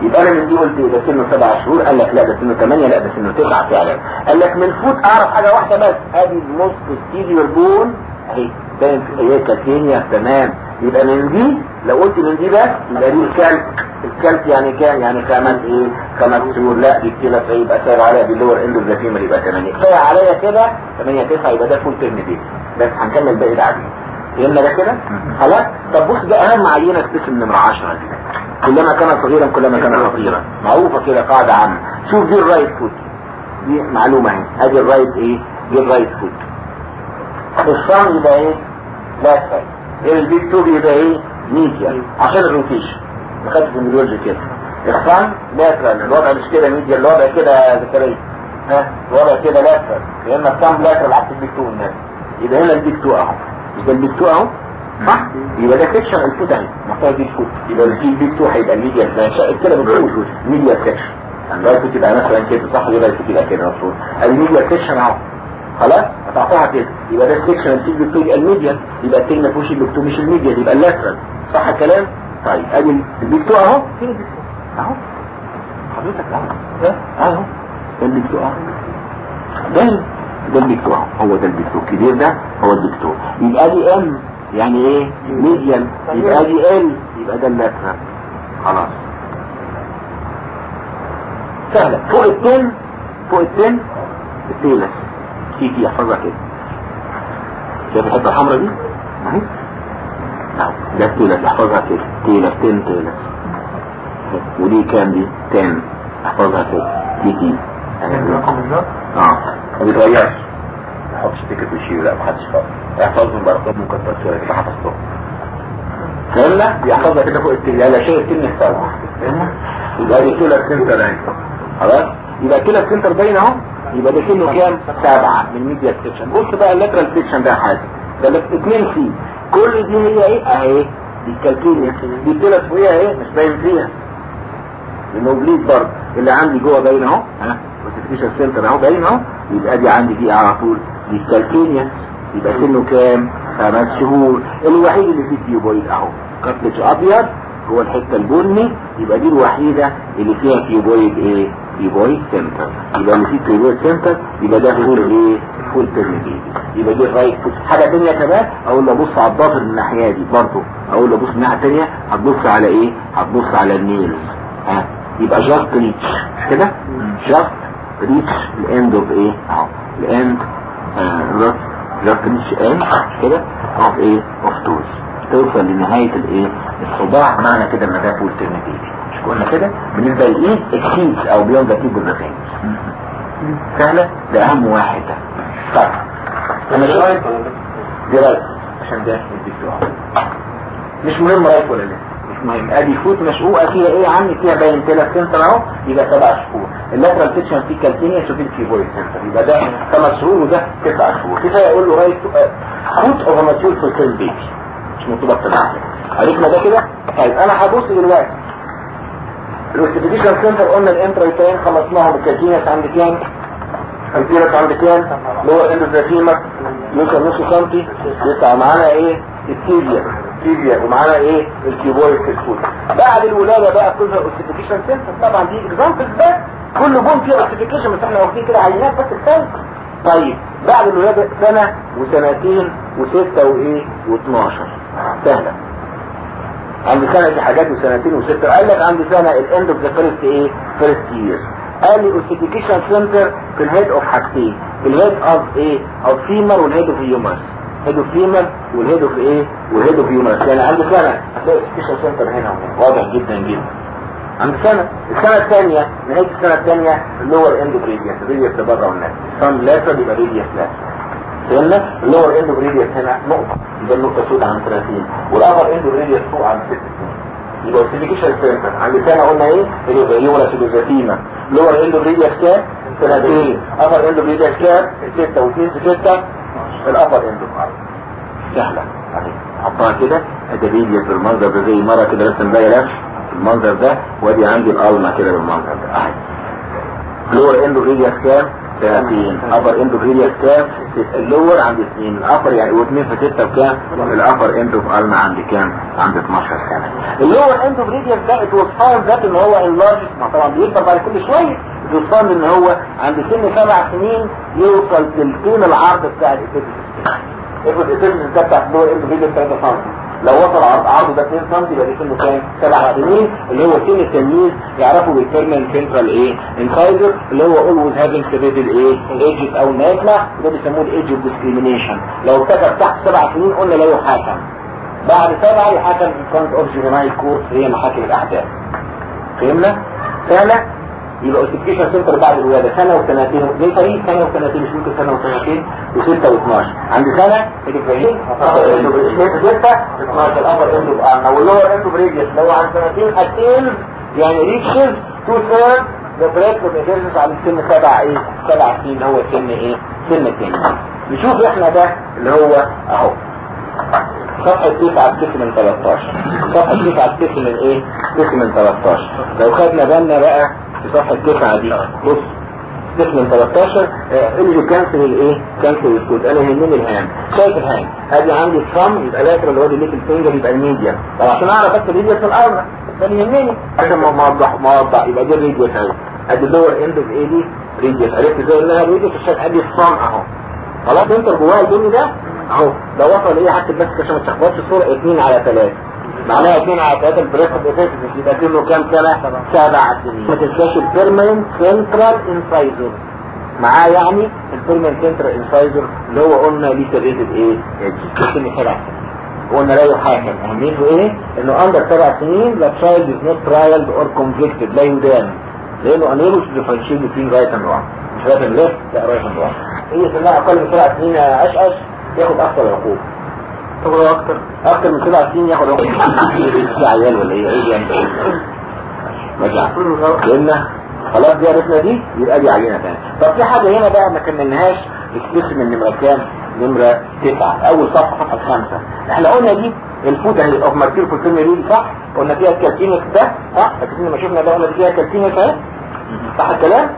يبقى أنا من دي قلت ده سنة سبع شهور. قال لك لا ده سنة ثمانية لا ده سنة تسعة فعلا. قال لك من foot أعرف حاجة واحدة بس. أدي ال most posterior bone أهي باين هي calcaneus تمام. يبقى من دي لو قلت من دي بس يبقى دي ال calc. ال calc يعني كام يعني خمس إيه؟ خمس شهور لا دي كده فيبقى سايب عليها بال lower end of the femur يبقى 8 كفايه عليا كده 8 9 يبقى ده full term دي. بس هنكمل باقي بعدين فهمنا ده كده؟ خلاص؟ طب بص ده أهم عينة تقسم نمرة 10 دي. كلما كان صغيرا كلما كان خطيرا. معروفة كده قاعدة عامة. شوف دي الرايت فوت. دي معلومة أهي. أدي الرايت إيه؟ دي الرايت فوت. الصام يبقى إيه؟ لا إيه البيك تو يبقى إيه؟ ميديا. عشان الروتيشن. ما خدتش الميديولوجي كده. الصام لاترال الوضع مش كده ميديا الوضع كده ذكريا ها؟ الوضع كده لاترال يا إما الصام لاترال عكس البيك تو الناس يبقى هنا ال big toe أهو. يبقى ال big toe أهو. صح؟ يبقى ده section ال foot أهي. محتاج دي ال foot. يبقى ال big toe هيبقى ال medial زي كده بتقول. medial section يعني ال foot يبقى مثلا كده صح؟ يبقى يبقى كده المفروض ال medial section أهو. خلاص؟ هتعطيها كده. يبقى ده ال section اللي فيه ال big ال medial. يبقى التاني ما فيهوش ال big مش ال medial. يبقى ال lateral صح الكلام؟ طيب. ادي ال big toe أهو. فين ال big toe أهو. حضرتك أهو. أهو. ده البيك تو أهو. ده ده أهو. هو ده البيك تو الكبير ده هو البيك تو يبقى دي ام يعني إيه؟ ميديان يبقى دي ال يبقى ده اللاترال خلاص. سهلة. فوق التن. فوق التن. التيلس تي تي احفظها كده. شايف الحته الحمراء دي؟ اهي ده التيلس احفظها كده تيلس تن تيلس ودي كام دي تن احفظها كده تي تي آه. ما بيتغيرش. ما تحطش تيكت وشيل لا ما حدش خالص احفظهم برقم مكتر شوية كده حفظتهم فهمنا بيحفظها كده فوق التل لا شيء التل السبعه فهمنا يبقى دي كده السنتر اهي خلاص؟ يبقى كده السنتر باين اهو. يبقى ده كله كام؟ سبعة. من ميديا سيكشن بص بقى اللاترال سيكشن ده حاجة ده اتنين فيه. كل دي هي إيه؟ اهي. دي ال calcaneus دي ال talus فوقيها إيه؟ مش باين فيها. لأنه بليد برضه. اللي عندي جوه باين اهو. ها؟ وال section center اهو. باين اهو. يبقى دي عندي دي على طول. دي ال calcaneus يبقى سنه كام؟ خمس شهور. الوحيد اللي فيه cuboid اهو. cartilage ابيض هو الحتة البني. يبقى دي الوحيدة اللي فيها cuboid إيه؟ cuboid center. يبقى اللي فيه cuboid center يبقى ده full إيه؟ full term دي يبقى دي ال right foot حاجة ثانية كمان؟ أقول له بص على الضفر من الناحية دي برضه. أقول له بص الناحية الثانية هتبص على إيه؟ هتبص على ال nails ها؟ يبقى just reach مش كده just reach ال end of إيه أهو. ال end just reach end كده؟ of إيه of toes توصل لنهاية الايه الصباع معنى كده إن ده full term دي مش قلنا كده؟ بالنسبة للايه exceeds أو beyond the tip سهلة ده أهم واحد ده. طيب. أنا شوية دي right عشان ده الدكتور مش مهم right ولا لا؟ مش مهم. أدي foot مشقوقة فيها إيه يا عمي؟ فيها باين كده center أهو يبقى سبع شهور ال lateral section فيه calcaneus شوف ال cuboid center. يبقى ده خمس شهور وده تسع شهور كفايه أقول له right foot of mature fetal baby. مش مطلوبة التناحل عرفنا ده كده؟ طيب أنا هبص دلوقتي. ال ossification center قلنا ال intrauterine خلصناهم ال calcaneus عند كام؟ ال talus عند كام؟ lower end of the femur يوصل نص سنتي يطلع معانا إيه؟ ال tibia ال tibia ومعانا إيه؟ ال cuboid في ال foot بعد الولادة بقى بتظهر ossification center طبعا دي examples بقى. كل bone فيه ossification بس إحنا واخدين كده عينات بس الثاني طيب. بعد الولادة سنة وسنتين وستة وإيه؟ و12 سهلة. عند سنة دي حاجات وسنتين وستة. قال لك عند سنة ال end of the first إيه؟ first year قال لي ossification center في ال head of حاجتين ال head of إيه of femur وال head of humerus head of femur وال head of إيه وال head of humerus يعني عند سنة هتلاقي center هنا واضح جدا جدا عند سنة السنة الثانية نهاية السنة الثانية ال lower end of radius ال radius بره والناس صن لاسر يبقى radius lateral فهمنا اللور اند اوف ريديوس هنا نقطة يبقى النقطة سود عن 30 والأبر اند اوف ريديوس فوق عن 6 يبقى السيليكيشن سنتر عند سنة قلنا إيه يورا سيلوزاتيما لور اند اوف ريديوس كام سنتين أبر اند اوف ريديوس كام 6 و2 في 6 الأبر اند اوف ارض سهلة اهي حطها كده ريديوس بالمنظر ده زي مرة كده رسم بقى لفش المنظر ده وادي عندي الالما كده بالمنظر ده اهي lower end of 30 upper end of radius كام؟ ال lower عند 2 ال upper يعني و2 في 6 بكام؟ ال upper ulna عند كام؟ عند 12 سنة. ال lower end of radius ده it was found that إن هو enlarge ما طبعا بيكبر بعد كل was found إن هو عند سن سبع سنين يوصل تلتين العرض بتاع ال epiphysis افرض ال epiphysis ده بتاع ال lower end of radius 3 سم لو وصل عرض عرضه ده 2 سم يبقى دي سنة كام؟ سبع سنين اللي هو سن التمييز يعرفوا بال permanent central إيه؟ incisor اللي هو always having serrated إيه؟ ايجز أو نازله ده بيسموه ال age discrimination لو ارتكب تحت سبع سنين قلنا لا يحاكم بعد سبعه يحاكم في front of juvenile courts هي محاكم الاحداث فهمنا؟ سنه يبقى ossification center بعد الولادة. سنة وسنتين. ليه فريق سنة وسنتين مش ممكن سنة وسنتين وستة و12 عند سنة الفريق ستة 12 الأبر إند أوف ارنا واللور إند أوف ريديوس. لو عند سنتين حاجتين يعني ريتشز تو ثيرد ذا بريك ايجرنس على سن سبع إيه؟ سبع سنين. هو سن إيه؟ سن التاني نشوف إحنا ده اللي هو أهو. صفحة 9 قسم من 13 صفحة 9 قسم من إيه؟ قسم من 13 لو خدنا بالنا بقى في صفحة 9 دي بص قسم من 13 اللي كانسل الايه؟ كانسل السكوت. أنا يهمني الهام. شايف الهام؟ ادي عندي ال thumb يبقى lateral اللي هو ال little finger يبقى ال medial. طب عشان أعرف بس ال radius في ال ulna ده يهمني عشان ما اوضح ما أوضح. يبقى دي ال radius اهي ادي ال lower end of إيه دي radius عرفت إزاي؟ انها radius عشان ادي ال thumb أهو. خلاص أنت جواه الدنيا ده؟ أهو. لو وصل إيه حتى بس عشان ما تشخبطش الصورة 2 على 3 معناها 2 على 3 ال breadth of shaft يبقى له كام سنة؟ سبع سنين. ما تنساش ال permanent central incisor معاه يعني ال permanent central incisor اللي هو قلنا ليه serrated إيه؟ سن سبع سنين قلنا لا يحاكم أهميته إيه؟ إنه under سبع سنين لا child is not tried or convicted لا يدان. لأنه unable to differentiate between right and wrong. مش right and left لا right and wrong. هي سنها أقل من سبع سنين أشقش ياخد أكثر العقوبة. طب أكتر. أكتر من سبع سنين ياخد عقوبة <laughs> في عيال ولا إيه؟ إيه يعني. رجع لأن خلاص دي عرفنا دي يبقى دي عينة تانية طب في حاجة هنا بقى ما كملناهاش؟ القسم النمرة كام؟ نمرة تسعة. أول صفحة صفحة خمسة. إحنا قلنا دي الفوت أهي اوف ماركير في الفيلم دي صح؟ قلنا فيها الكالكينيك ده صح؟ لكن لما شفنا ده قلنا فيها الكالكينيك اهي صح الكلام؟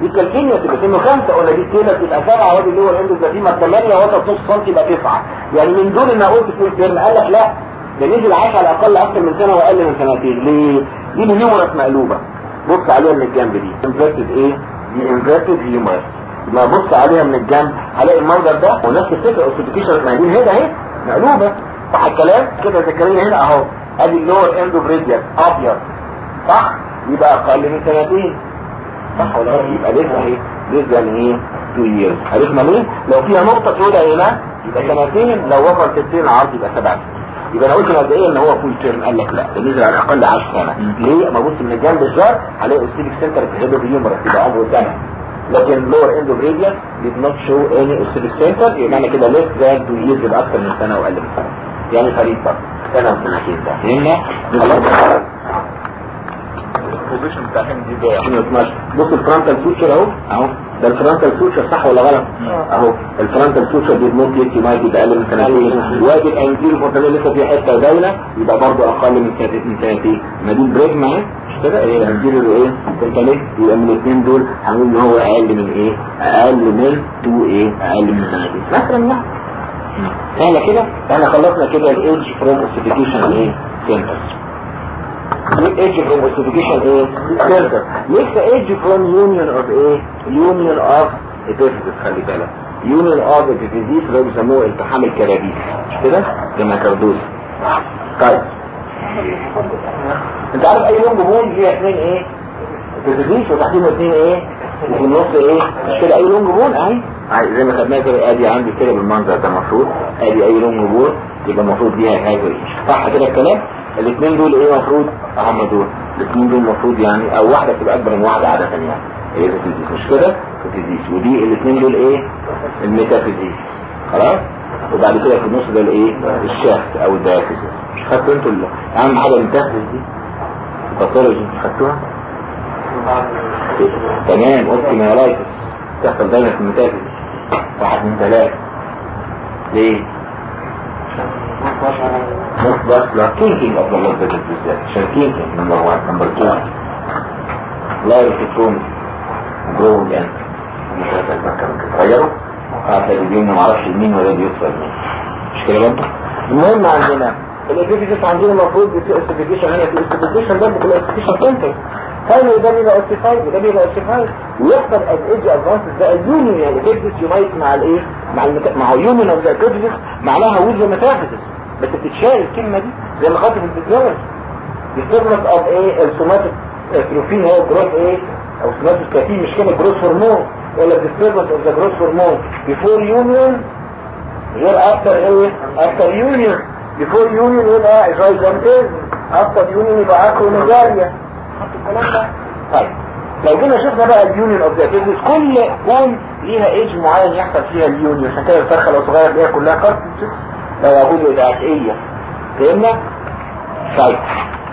دي الكالكينيا تبقى سنه خمسة قلنا دي التيلة تبقى سبعة وادي اللي هو العنده الزفيمة الثمانية وسط نص سنتي يبقى تسعة. يعني من دول اللي قلت في الترم قال لك لا ده نزل عاش على الأقل أكتر من سنة وأقل من سنتين. ليه؟ دي ال humerus مقلوبة. بص عليها من الجنب دي. inverted إيه؟ دي inverted humerus ما بص عليها من الجنب هلاقي المنظر ده ونفس الفكرة ossification ما دي ال head اهي مقلوبة. صح الكلام؟ كده ذكريا هنا اهو. ادي ال lower end of radius ابيض صح؟ يبقى أقل من سنتين. صح ولا غلط يبقى لسه اهي لسه إيه 2 years. عرفنا ليه؟ لو فيها نقطة سوداء هنا يبقى سنتين. لو وصل ثلثين العرض يبقى سبع يبقى أنا قلت مبدئيا إن هو full term قال لك لا. ده نزل على الأقل 10 سنة. ليه؟ أما ابص من الجنب الجار هلاقي ال ossific center في head of humerus يبقى عمره سنة. لكن lower end of radius did not show any ossific center. يبقى معنى كده less than 2 years يبقى أكتر من سنة وأقل من سنة. يعني فريق بقى سنة وسنتين ده فهمنا؟ ال position بتاعهم دي ده عشان 12 بص ال frontal suture أهو. أهو. ده ال frontal suture صح ولا غلط؟ أهو. ال frontal suture دي ممكن يتي ما يبقى أقل من سنتين وادي ال anterior fontanelle لسه في حتة دايله يبقى برضه أقل من سنتين ما دي bregma اهي مش كده؟ إيه ال anterior إيه؟ fontanelle يبقى من الاثنين دول هنقول إن هو أقل من إيه؟ أقل من 2 إيه؟ أقل من سنتين مثلا يعني سهله كده. إحنا خلصنا كده ال age from ossification إيه؟ centers from ossification إيه لسه age from union of إيه union of epiphysis خلي بالك union of epiphysis اللي بيسموه التحام الكراديس مش كده زي كردوس طيب انت عارف اي long bone ليها اثنين إيه epiphysis وتحتيهم اثنين إيه وفي النص إيه مش كده اي long bone اهي زي ما خدناها كده ادي عندي كده بالمنظر ده المفروض ادي اي long bone يبقى المفروض ليها هذا صح كده الكلام الاثنين دول إيه المفروض هم دول. الاثنين دول المفروض يعني أو واحدة تبقى اكبر من واحدة عادة يعني. ال epiphysis مش كده؟ ال epiphysis ودي الاثنين دول إيه؟ ال metaphysis. خلاص؟ وبعد كده في النص ده الايه ال shaft أو ال diaphysis مش خدتوا أنتوا اهم حاجة ال metaphysis دي؟ ال pathology. خدتوها؟ تمام. osteomyelitis تحصل دايما في ال metaphysis. واحد من ثلاثة ليه؟ But you are thinking of the Lord that is that. So thinking, number one. Number two, لا يفتكون grow again. مش هتتذكر تغيروا هتلاقي بيجينا معرفش مين ولا بيوصل مين مش كده برضه؟ المهم عندنا الابيفيجيس عندنا المفروض في الاستيفيكيشن هنا في الاستيفيكيشن ده بيبقى الاستيفيكيشن سنتر هل ده بيبقى اوسيفايد وده بيبقى اوسيفايد ويحصل از ايدج ادفانس ده اليونيون يعني الابيفيجيس يونايت مع الايه مع المت... مع يونيون اوف ذا ابيفيجيس معناها ويز ميتافيزيس بس بتتشال الكلمة دي زي ما خاطر البيزنس disturbance of إيه السوماتيك اتروفين هو جروث إيه أو سوماتيك كاتين مش كده جروث هرمون ولا disturbance of the growth hormone. Before union غير after إيه after union. Before union يبقى gigantism after union يبقى خدتوا الكلام ده. طيب. لو جينا شفنا بقى ال union of the physis كل bone ليها age معين يحصل فيها ال union. عشان كده الفرخة لو صغيرة تلاقيها كلها cartilage لو أقول ادعائيه فهمنا؟ طيب.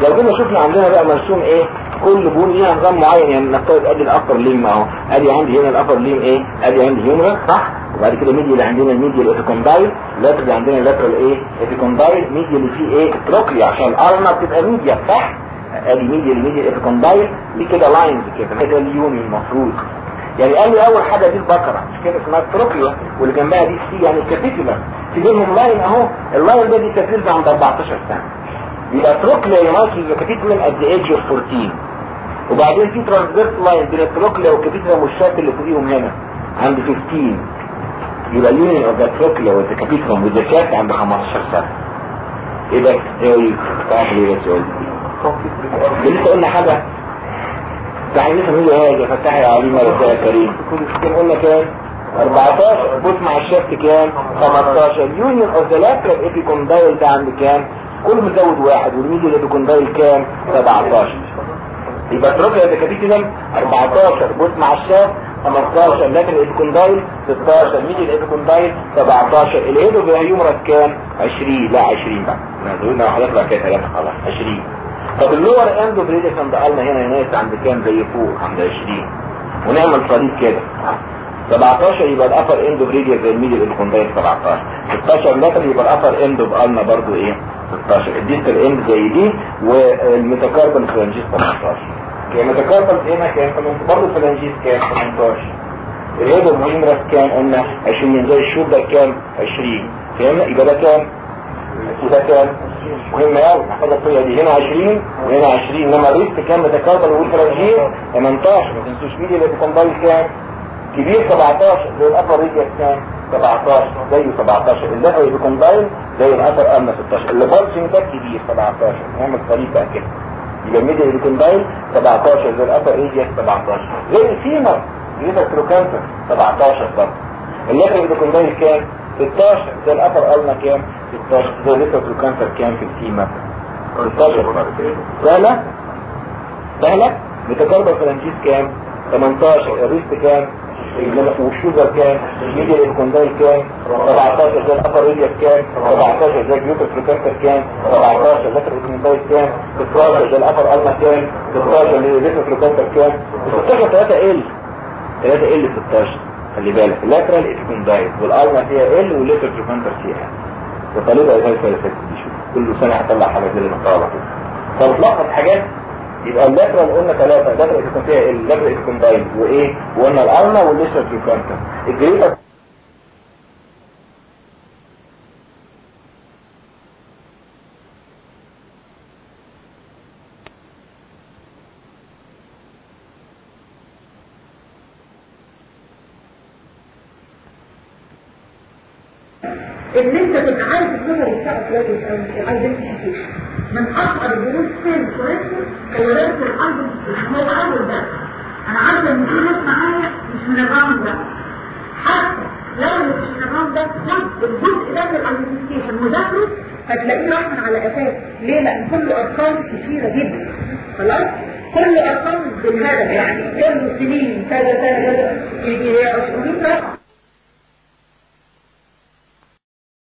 لو جينا شفنا عندنا بقى مرسوم إيه؟ كل bone ليها نظام معين يعني نفترض أدي ال upper limb أهو. أدي عندي هنا ال upper limb إيه؟ أدي عندي humerus صح؟ وبعد كده medially عندنا ال medial epicondyle laterally عندنا ال lateral إيه؟ epicondyle medially فيه إيه؟ trochlea عشان ال ulna بتبقى medial صح؟ ادي medially ال medial epicondyle دي كده lines كده كده اليومي المفروض. يعني قال لي أول حاجة دي البكرة مش كده اسمها ال trochlea واللي جنبها دي السي يعني ال capitulum في بينهم line أهو ال line ده ده بيفيوز عند 14 سنة. يبقى trochlea مع ال capitulum at the age of 14 وبعدين في transverse line بين ال trochlea وال capitulum وال shaft اللي فوقيهم هنا عند 15 يبقى ال union of the وال capitulum و the shaft عند 15 سنة. إيه ده؟ إيه تعرف ليه بس لسه قلنا حاجة؟ تعالى لسه نقول إيه يا فتاح يا عليم يا كريم كان قلنا كام 14 بص مع ال shaft كام 15 union of the lateral epicondyle ده عند كام كل مزود واحد وال medial epicondyle كام؟ 17 يبقى trochlea ده capitulum 14 بص مع ال shaft 15 lateral epicondyle 16 medial epicondyle 17 ال head of humerus كام؟ 20 لا 20 بقى. قلنا حضرتك بقى كده 3 خلاص 20 طب ال lower end of radius عند قالنا هنا هنا عند كام زي فوق عند 20 ونعمل صليب كده. 17 يبقى ال upper end of radius زي ال medial epicondyle 17 16 lateral يبقى ال upper end of قالنا برضو إيه؟ 16 ال distal end زي دي وال metacarpal phalanges 18 كان metacarpal هنا كان برضه phalanges كام 18 ال head of humerus كام قلنا 20 زي ال shoulder كام 20 فهمنا؟ يبقى ده كام وده كام مهم قوي محتاجه الطريقة دي هنا 20 وهنا 20 انما الريست كام متكربل والفرنجين 18 ما تنسوش مين اللي بيكون ضايل كام كبير 17 زي الابر ريجيا كام 17 زيه 17 اللي بيكون ضايل زي الابر ارنا 16 اللي بالسنج ده كبير 17 نعمل طريقه بقى كده يبقى بيكون ضايل 17 زي الابر ريجيا 17 زي الفيمر ليفر تروكانتر 17 برضه اللي بيكون ضايل كام 16 زي الابر ارنا كام؟ 16 زي لسه الكانسر كام في التيمة 16 سهلة سهلة متكربة فرنجيز كام؟ 18 الريست كام؟ والشوزر كام؟ الميديا الكوندايل كام؟ 17 زي الابر ريديس كام؟ 17 زي الجيوتر فريكانتر كام؟ 17 زي الكوندايل كام؟ 16 زي الابر الما كام؟ 16 زي الجيوتر فريكانتر كام؟ 16 3 ال 3 ال 16 خلي بالك. اللاترال اتكوندايل والالما فيها ال والليتر تروفانتر فيها. وطالبها إيه الفلسفه دي كل سنة هطلع حاجة زي المقاله كده فبتلاحظ حاجات؟ يبقى اللاترال قلنا ثلاثة. اللاترال يكون فيها ال اللاترال اتكوندايل وإيه؟ وقلنا الالما والليتر تروفانتر الجريتر